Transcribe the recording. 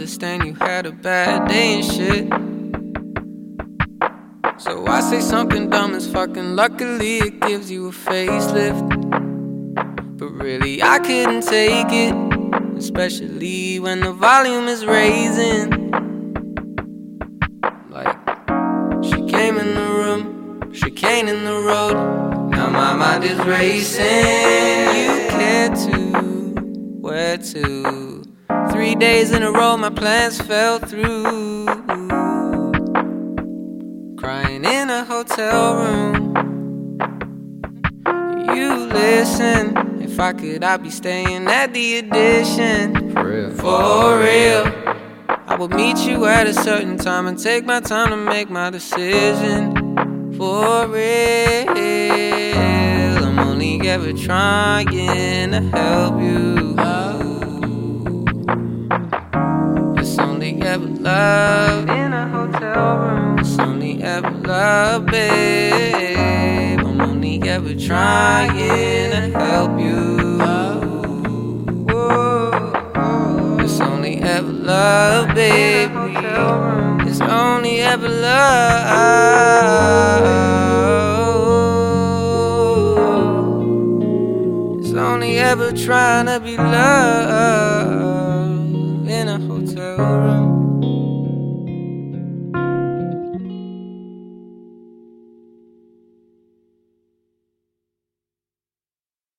understand you had a bad day and shit. So I say something dumb as fucking luckily it gives you a facelift. But really, I couldn't take it, especially when the volume is raising. Like, she came in the room, she came in the road. Now my mind is racing. You care to, where to? Three days in a row, my plans fell through. Crying in a hotel room. You listen. If I could, I'd be staying at the addition. For real. For real. I would meet you at a certain time and take my time to make my decision. For real. I'm only ever trying to help you. Ever love in a hotel room. It's only ever love, babe. I'm only ever trying to help you. It's only ever love, baby. It's only ever love. It's only ever trying to be loved in a hotel room.